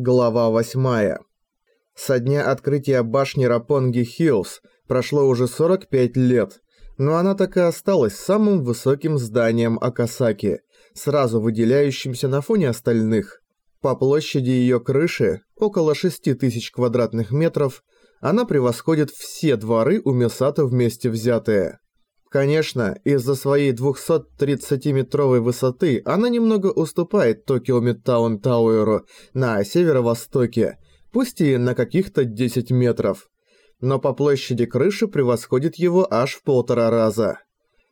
Глава 8. Со дня открытия башни Рапонги Хиллз прошло уже 45 лет, но она так и осталась самым высоким зданием Акасаки, сразу выделяющимся на фоне остальных. По площади ее крыши, около 6000 квадратных метров, она превосходит все дворы у Месата вместе взятые. Конечно, из-за своей 230-метровой высоты она немного уступает Токио Мидтаун Тауэру на северо-востоке, пусть и на каких-то 10 метров. Но по площади крыши превосходит его аж в полтора раза.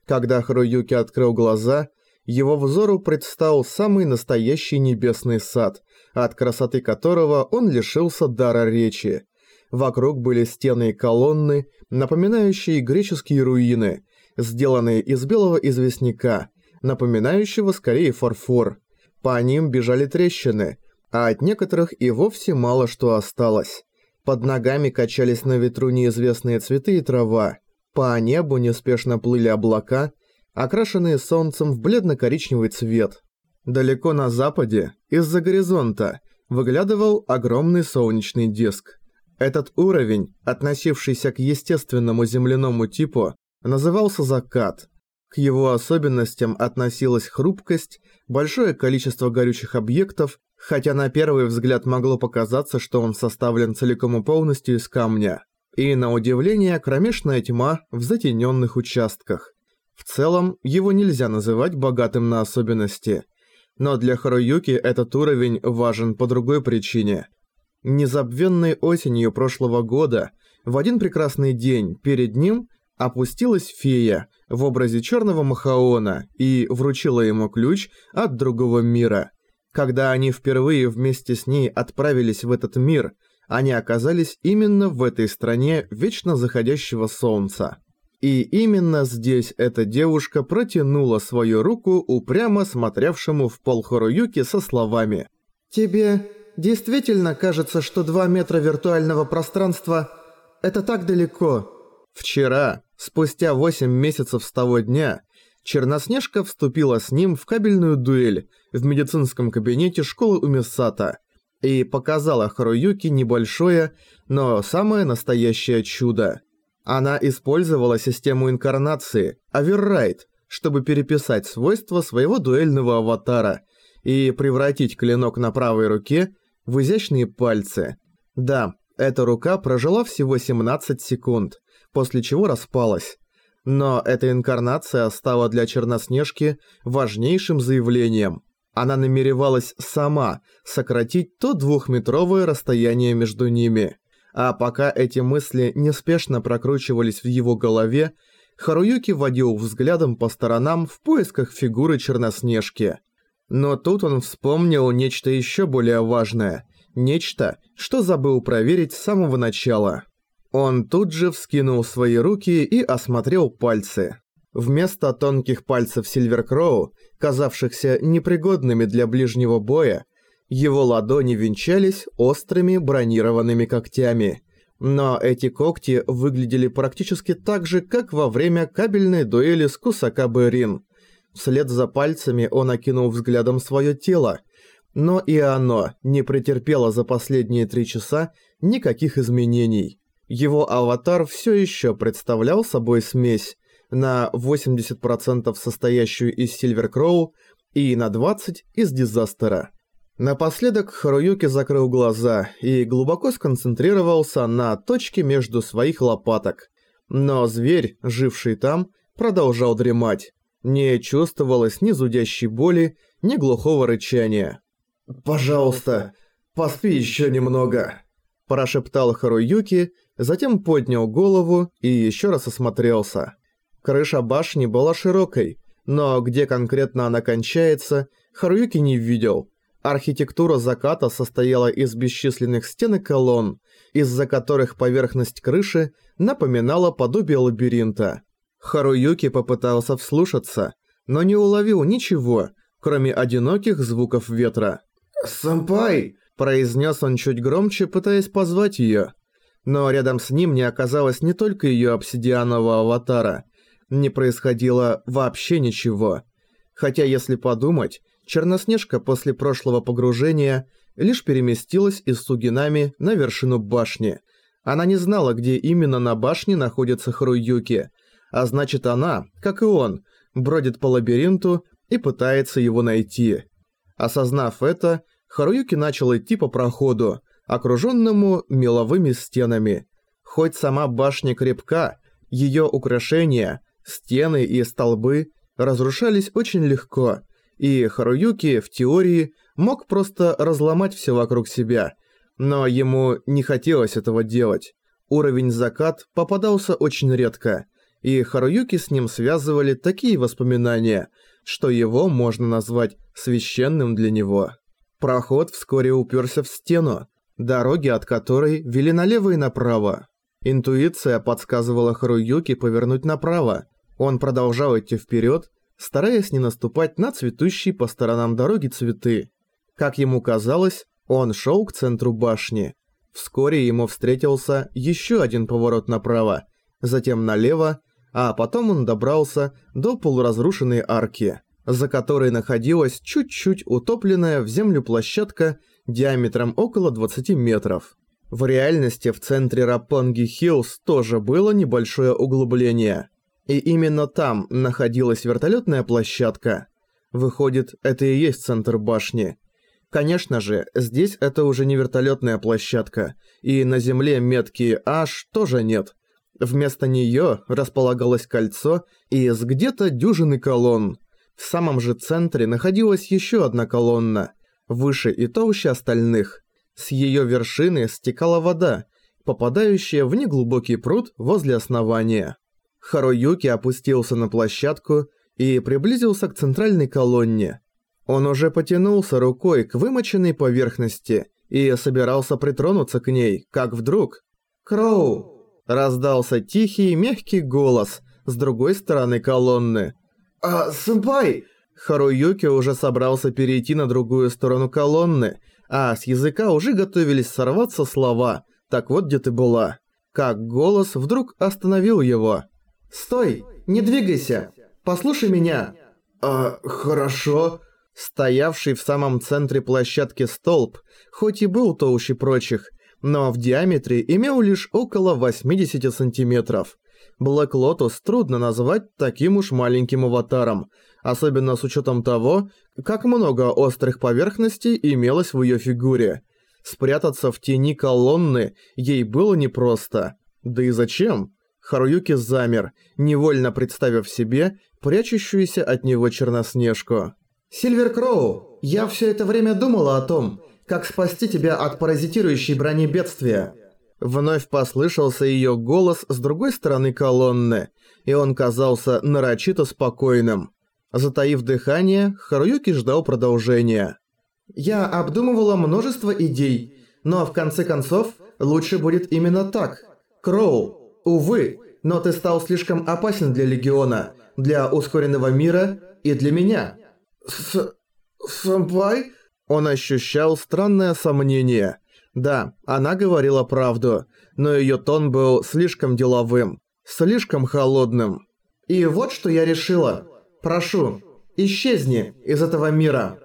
Когда Харуюки открыл глаза, его взору предстал самый настоящий небесный сад, от красоты которого он лишился дара речи. Вокруг были стены и колонны, напоминающие греческие руины – сделанные из белого известняка, напоминающего скорее фарфор. По ним бежали трещины, а от некоторых и вовсе мало что осталось. Под ногами качались на ветру неизвестные цветы и трава. По небу неспешно плыли облака, окрашенные солнцем в бледно-коричневый цвет. Далеко на западе, из-за горизонта, выглядывал огромный солнечный диск. Этот уровень, относившийся к естественному земляному типу, назывался «Закат». К его особенностям относилась хрупкость, большое количество горючих объектов, хотя на первый взгляд могло показаться, что он составлен целиком и полностью из камня. И, на удивление, кромешная тьма в затененных участках. В целом, его нельзя называть богатым на особенности. Но для Харуюки этот уровень важен по другой причине. Незабвенной осенью прошлого года, в один прекрасный день перед ним Опустилась фея в образе черного Махаона и вручила ему ключ от другого мира. Когда они впервые вместе с ней отправились в этот мир, они оказались именно в этой стране вечно заходящего солнца. И именно здесь эта девушка протянула свою руку упрямо смотревшему в пол Хоруюки со словами «Тебе действительно кажется, что два метра виртуального пространства – это так далеко?» Вчера, спустя 8 месяцев с того дня, Черноснежка вступила с ним в кабельную дуэль в медицинском кабинете школы Умисата и показала Харуюки небольшое, но самое настоящее чудо. Она использовала систему инкарнации, Аверрайт, чтобы переписать свойства своего дуэльного аватара и превратить клинок на правой руке в изящные пальцы. Да, эта рука прожила всего 17 секунд, после чего распалась. Но эта инкарнация стала для Черноснежки важнейшим заявлением. Она намеревалась сама сократить то двухметровое расстояние между ними. А пока эти мысли неспешно прокручивались в его голове, Харуюки водил взглядом по сторонам в поисках фигуры Черноснежки. Но тут он вспомнил нечто еще более важное. Нечто, что забыл проверить с самого начала. Он тут же вскинул свои руки и осмотрел пальцы. Вместо тонких пальцев Сильверкроу, казавшихся непригодными для ближнего боя, его ладони венчались острыми бронированными когтями. Но эти когти выглядели практически так же, как во время кабельной дуэли с Кусакабе Рин. Вслед за пальцами он окинул взглядом свое тело, но и оно не претерпело за последние три часа никаких изменений. Его аватар все еще представлял собой смесь на 80% состоящую из Сильверкроу и на 20% из Дизастера. Напоследок Харуюки закрыл глаза и глубоко сконцентрировался на точке между своих лопаток. Но зверь, живший там, продолжал дремать. Не чувствовалось ни зудящей боли, ни глухого рычания. «Пожалуйста, поспи еще немного», – прошептал Харуюки, затем поднял голову и еще раз осмотрелся. Крыша башни была широкой, но где конкретно она кончается, Харуюки не видел. Архитектура заката состояла из бесчисленных стен и колонн, из-за которых поверхность крыши напоминала подобие лабиринта. Харуюки попытался вслушаться, но не уловил ничего, кроме одиноких звуков ветра. «Сэмпай!» – произнес он чуть громче, пытаясь позвать ее. Но рядом с ним не оказалось не только ее обсидианового аватара. Не происходило вообще ничего. Хотя, если подумать, Черноснежка после прошлого погружения лишь переместилась из Сугинами на вершину башни. Она не знала, где именно на башне находится Харуюки, а значит она, как и он, бродит по лабиринту и пытается его найти. Осознав это, Харуюки начал идти по проходу, окруженному меловыми стенами. Хоть сама башня крепка, ее украшения, стены и столбы разрушались очень легко, и Харуюки, в теории, мог просто разломать все вокруг себя, но ему не хотелось этого делать. Уровень закат попадался очень редко, и Харуюки с ним связывали такие воспоминания, что его можно назвать священным для него. Проход вскоре уперся в стену, дороги от которой вели налево и направо. Интуиция подсказывала Харуюки повернуть направо. Он продолжал идти вперед, стараясь не наступать на цветущие по сторонам дороги цветы. Как ему казалось, он шел к центру башни. Вскоре ему встретился еще один поворот направо, затем налево, а потом он добрался до полуразрушенной арки, за которой находилась чуть-чуть утопленная в землю площадка диаметром около 20 метров. В реальности в центре Рапонги Хиллз тоже было небольшое углубление. И именно там находилась вертолетная площадка. Выходит, это и есть центр башни. Конечно же, здесь это уже не вертолетная площадка, и на земле метки H тоже нет. Вместо нее располагалось кольцо из где-то дюжины колонн. В самом же центре находилась еще одна колонна, выше и толще остальных. С ее вершины стекала вода, попадающая в неглубокий пруд возле основания. Харуюки опустился на площадку и приблизился к центральной колонне. Он уже потянулся рукой к вымоченной поверхности и собирался притронуться к ней, как вдруг... «Кроу!» Раздался тихий, мягкий голос с другой стороны колонны. «А, сэмпай!» Харуюки уже собрался перейти на другую сторону колонны, а с языка уже готовились сорваться слова «Так вот где ты была». Как голос вдруг остановил его. «Стой! Не двигайся! Послушай меня!» «А, хорошо...» Стоявший в самом центре площадки столб, хоть и был толще прочих, но в диаметре имел лишь около 80 сантиметров. Блэк Лотос трудно назвать таким уж маленьким аватаром, особенно с учетом того, как много острых поверхностей имелось в ее фигуре. Спрятаться в тени колонны ей было непросто. Да и зачем? Харуюки замер, невольно представив себе прячущуюся от него Черноснежку. «Сильвер Кроу, я все это время думала о том, как спасти тебя от паразитирующей брони бедствия». Вновь послышался ее голос с другой стороны колонны, и он казался нарочито спокойным. Затаив дыхание, Харуюки ждал продолжения. «Я обдумывала множество идей, но в конце концов лучше будет именно так. Кроу, увы, но ты стал слишком опасен для Легиона, для ускоренного мира и для меня». «С... сэмпай?» Он ощущал странное сомнение. Да, она говорила правду, но её тон был слишком деловым, слишком холодным. «И вот что я решила. Прошу, исчезни из этого мира».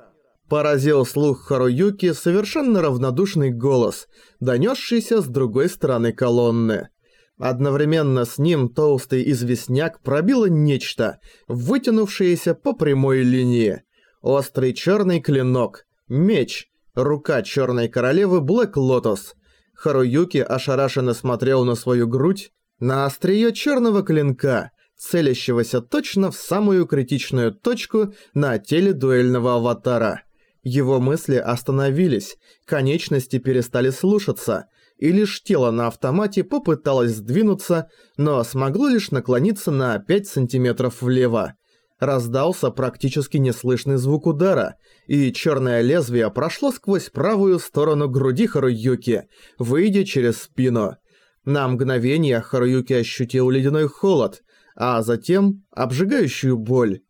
Поразил слух Харуюки совершенно равнодушный голос, донёсшийся с другой стороны колонны. Одновременно с ним толстый известняк пробило нечто, вытянувшееся по прямой линии. Острый черный клинок. Меч. Рука черной королевы Блэк Лотос. Харуюки ошарашенно смотрел на свою грудь, на острие черного клинка, целящегося точно в самую критичную точку на теле дуэльного аватара. Его мысли остановились, конечности перестали слушаться, и лишь тело на автомате попыталось сдвинуться, но смогло лишь наклониться на 5 сантиметров влево. Раздался практически неслышный звук удара, и черное лезвие прошло сквозь правую сторону груди Харуюки, выйдя через спину. На мгновение Харуюки ощутил ледяной холод, а затем обжигающую боль.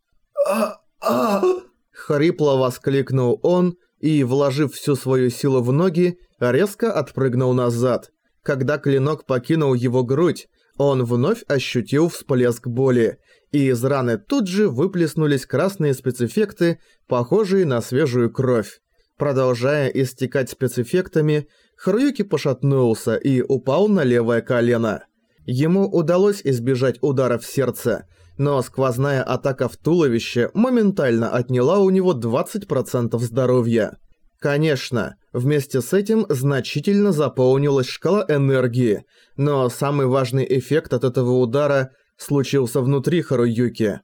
а Хрипло воскликнул он и, вложив всю свою силу в ноги, резко отпрыгнул назад. Когда клинок покинул его грудь, он вновь ощутил всплеск боли, и из раны тут же выплеснулись красные спецэффекты, похожие на свежую кровь. Продолжая истекать спецэффектами, Харуюки пошатнулся и упал на левое колено. Ему удалось избежать удара в сердце, но сквозная атака в туловище моментально отняла у него 20% здоровья. Конечно, вместе с этим значительно заполнилась шкала энергии, но самый важный эффект от этого удара случился внутри Харуюки.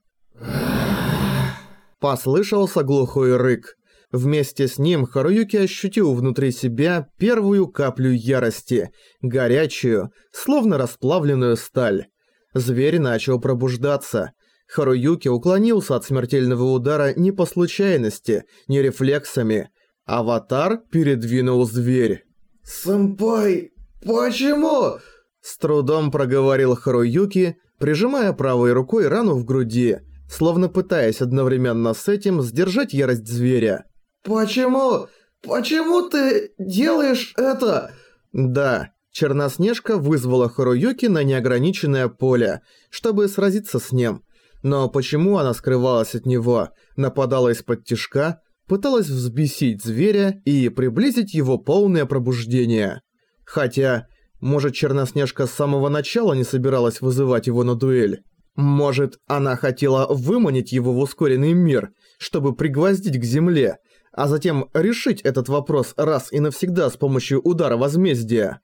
Послышался глухой рык. Вместе с ним Харуюки ощутил внутри себя первую каплю ярости, горячую, словно расплавленную сталь. Зверь начал пробуждаться. Харуюки уклонился от смертельного удара не по случайности, не рефлексами. Аватар передвинул зверь. «Сэмпай, почему?» С трудом проговорил Харуюки, прижимая правой рукой рану в груди, словно пытаясь одновременно с этим сдержать ярость зверя. «Почему? Почему ты делаешь это?» Да, Черноснежка вызвала Харуюки на неограниченное поле, чтобы сразиться с ним. Но почему она скрывалась от него, нападала из-под тишка, пыталась взбесить зверя и приблизить его полное пробуждение? Хотя, может Черноснежка с самого начала не собиралась вызывать его на дуэль? Может, она хотела выманить его в ускоренный мир, чтобы пригвоздить к земле, а затем решить этот вопрос раз и навсегда с помощью удара возмездия?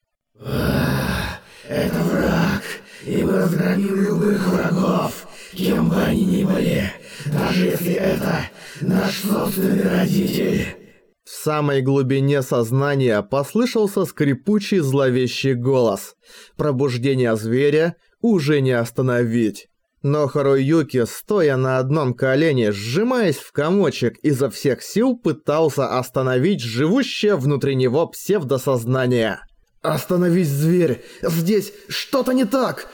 Это враг, и мы разгромим любых врагов, кем бы они ни были, даже если это наш собственный родитель. В самой глубине сознания послышался скрипучий зловещий голос. Пробуждение зверя уже не остановить. Но Харуюки, стоя на одном колене, сжимаясь в комочек, изо всех сил пытался остановить живущее внутри него псевдосознание. «Остановись, зверь! Здесь что-то не так!»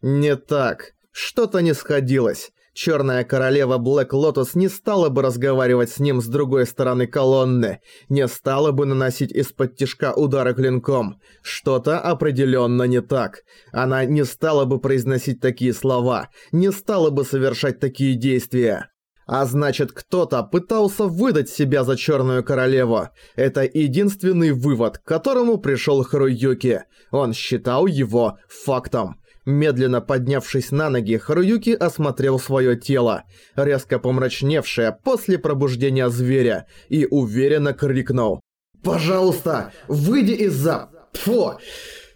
Не так. Что-то не сходилось. Черная королева Блэк Лотос не стала бы разговаривать с ним с другой стороны колонны, не стала бы наносить из-под тишка удары клинком. Что-то определенно не так. Она не стала бы произносить такие слова, не стала бы совершать такие действия. А значит, кто-то пытался выдать себя за Черную Королеву. Это единственный вывод, к которому пришел Харуюки. Он считал его фактом. Медленно поднявшись на ноги, Харуюки осмотрел свое тело, резко помрачневшее после пробуждения зверя, и уверенно крикнул. «Пожалуйста, выйди из-за... Фу!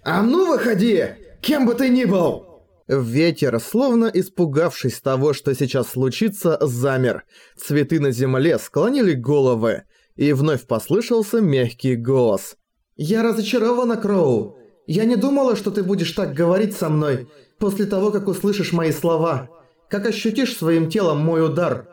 А ну выходи! Кем бы ты ни был!» Ветер, словно испугавшись того, что сейчас случится, замер. Цветы на земле склонили головы, и вновь послышался мягкий голос. «Я разочарована, Кроу. Я не думала, что ты будешь так говорить со мной после того, как услышишь мои слова. Как ощутишь своим телом мой удар?»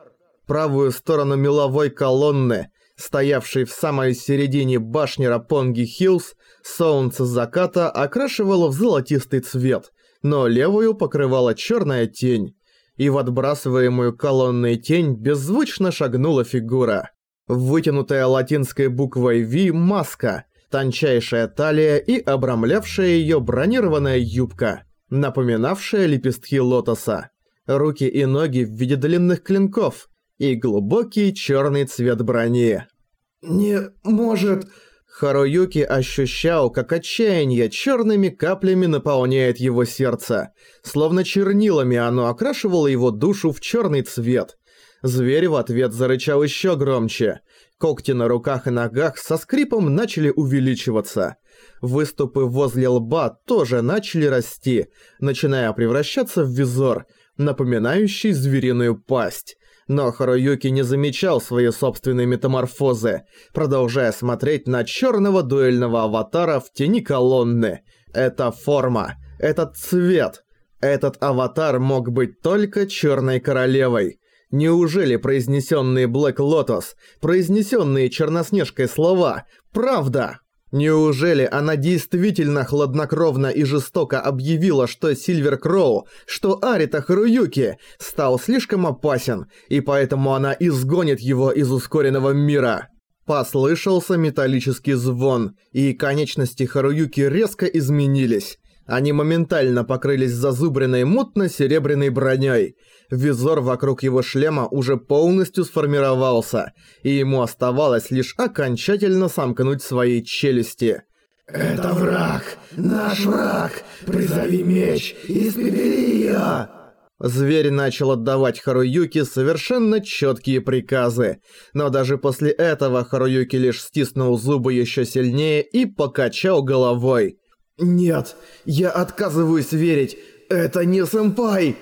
Правую сторону меловой колонны, стоявшей в самой середине башни Рапонги Хиллз, солнце заката окрашивало в золотистый цвет – но левую покрывала черная тень, и в отбрасываемую колонной тень беззвучно шагнула фигура. Вытянутая латинской буквой V маска, тончайшая талия и обрамлявшая ее бронированная юбка, напоминавшая лепестки лотоса, руки и ноги в виде длинных клинков и глубокий черный цвет брони. «Не может...» Харуюки ощущал, как отчаяние черными каплями наполняет его сердце. Словно чернилами оно окрашивало его душу в черный цвет. Зверь в ответ зарычал еще громче. Когти на руках и ногах со скрипом начали увеличиваться. Выступы возле лба тоже начали расти, начиная превращаться в визор, напоминающий звериную пасть. Но Харуюки не замечал свои собственные метаморфозы, продолжая смотреть на черного дуэльного аватара в тени колонны. Это форма, этот цвет. Этот аватар мог быть только черной королевой. Неужели произнесенные Блэк Лотос, произнесенные Черноснежкой слова, правда? Неужели она действительно хладнокровно и жестоко объявила, что Сильвер Кроу, что Арита Харуюки стал слишком опасен, и поэтому она изгонит его из ускоренного мира? Послышался металлический звон, и конечности Харуюки резко изменились. Они моментально покрылись зазубренной мутно-серебряной броней. Визор вокруг его шлема уже полностью сформировался, и ему оставалось лишь окончательно сомкнуть свои челюсти. «Это враг! Наш враг! Призови меч испепели её!» Зверь начал отдавать Харуюки совершенно четкие приказы, но даже после этого Харуюки лишь стиснул зубы еще сильнее и покачал головой. «Нет, я отказываюсь верить, это не сэмпай!»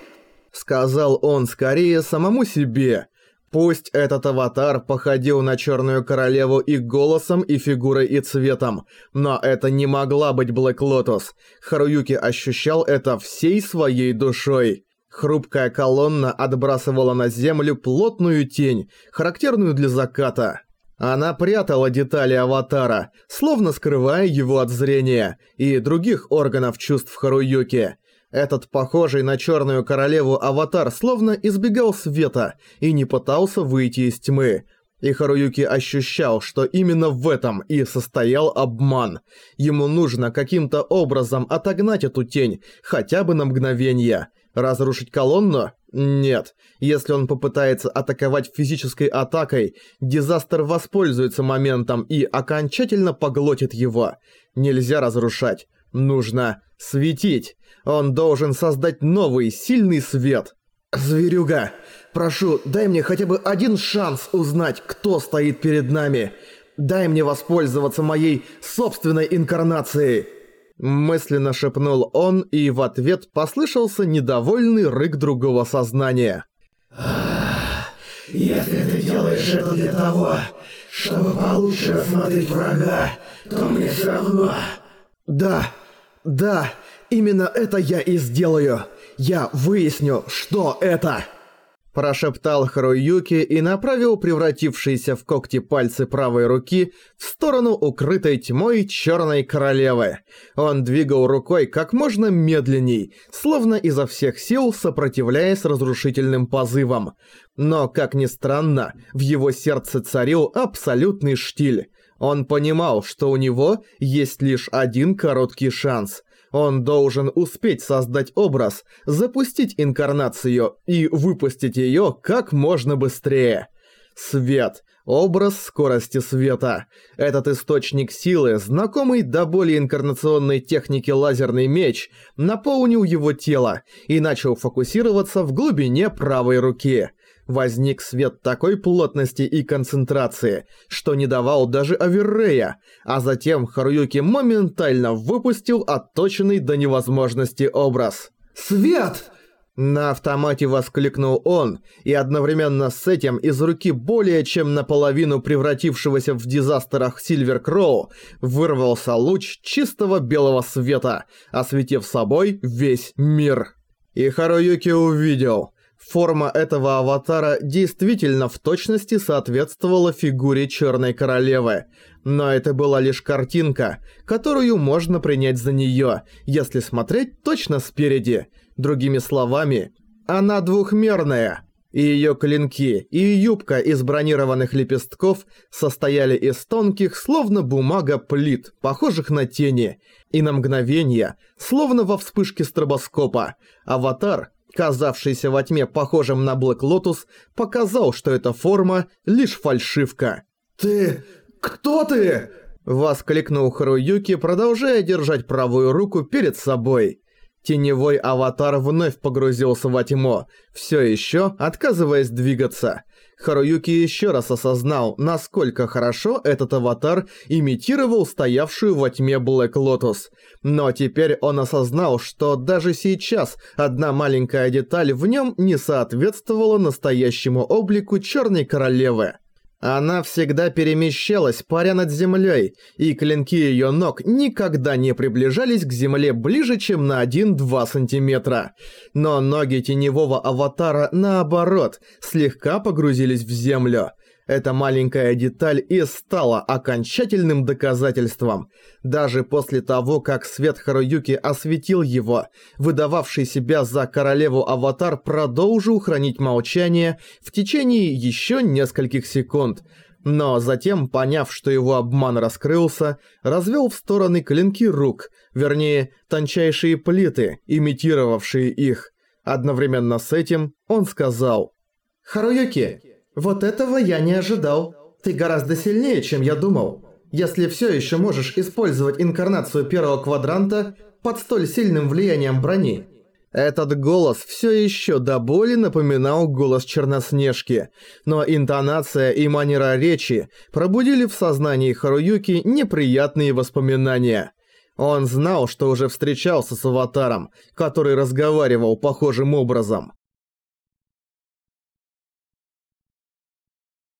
Сказал он скорее самому себе. Пусть этот аватар походил на Черную Королеву и голосом, и фигурой, и цветом, но это не могла быть Блэк Лотос. Харуюки ощущал это всей своей душой. Хрупкая колонна отбрасывала на землю плотную тень, характерную для заката. Она прятала детали аватара, словно скрывая его от зрения и других органов чувств Харуюки. Этот похожий на Черную Королеву аватар словно избегал света и не пытался выйти из тьмы. И Харуюки ощущал, что именно в этом и состоял обман. Ему нужно каким-то образом отогнать эту тень, хотя бы на мгновение – Разрушить колонну? Нет. Если он попытается атаковать физической атакой, Дизастер воспользуется моментом и окончательно поглотит его. Нельзя разрушать. Нужно светить. Он должен создать новый, сильный свет. «Зверюга, прошу, дай мне хотя бы один шанс узнать, кто стоит перед нами. Дай мне воспользоваться моей собственной инкарнацией». Мысленно шепнул он, и в ответ послышался недовольный рык другого сознания. «Если ты делаешь это для того, чтобы получше рассмотреть врага, то мне все равно...» «Да, да, именно это я и сделаю. Я выясню, что это!» Прошептал Харуюки и направил превратившиеся в когти пальцы правой руки в сторону укрытой тьмой Черной Королевы. Он двигал рукой как можно медленней, словно изо всех сил сопротивляясь разрушительным позывам. Но, как ни странно, в его сердце царил абсолютный штиль. Он понимал, что у него есть лишь один короткий шанс – он должен успеть создать образ, запустить инкарнацию и выпустить её как можно быстрее. Свет. Образ скорости света. Этот источник силы, знакомый до более инкарнационной техники лазерный меч, наполнил его тело и начал фокусироваться в глубине правой руки – возник свет такой плотности и концентрации, что не давал даже Аверрея, а затем Харуюки моментально выпустил отточенный до невозможности образ. «Свет!» На автомате воскликнул он, и одновременно с этим из руки более чем наполовину превратившегося в дизастерах Сильвер Кроу вырвался луч чистого белого света, осветив собой весь мир. И Харуюки увидел, Форма этого аватара действительно в точности соответствовала фигуре Черной Королевы, но это была лишь картинка, которую можно принять за неё, если смотреть точно спереди. Другими словами, она двухмерная. И её клинки, и юбка из бронированных лепестков состояли из тонких, словно бумага плит, похожих на тени, и на мгновение, словно во вспышке стробоскопа, аватар казавшийся во тьме похожим на Блэк Лотус, показал, что эта форма лишь фальшивка. «Ты... кто ты?» Воскликнул Харуюки, продолжая держать правую руку перед собой. Теневой аватар вновь погрузился во тьму, все еще отказываясь двигаться. Харуюки еще раз осознал, насколько хорошо этот аватар имитировал стоявшую во тьме Блэк Лотус. Но теперь он осознал, что даже сейчас одна маленькая деталь в нем не соответствовала настоящему облику Черной Королевы. Она всегда перемещалась, паря над землей, и клинки ее ног никогда не приближались к земле ближе, чем на 1-2 сантиметра. Но ноги теневого аватара, наоборот, слегка погрузились в землю – эта маленькая деталь и стала окончательным доказательством. Даже после того, как свет Харуюки осветил его, выдававший себя за королеву аватар продолжил хранить молчание в течение еще нескольких секунд. Но затем, поняв, что его обман раскрылся, развел в стороны клинки рук, вернее, тончайшие плиты, имитировавшие их. Одновременно с этим он сказал «Харуюки, вот этого я не ожидал. Ты гораздо сильнее, чем я думал. Если все еще можешь использовать инкарнацию первого квадранта под столь сильным влиянием брони». Этот голос все еще до боли напоминал голос Черноснежки, но интонация и манера речи пробудили в сознании Харуюки неприятные воспоминания. Он знал, что уже встречался с аватаром, который разговаривал похожим образом.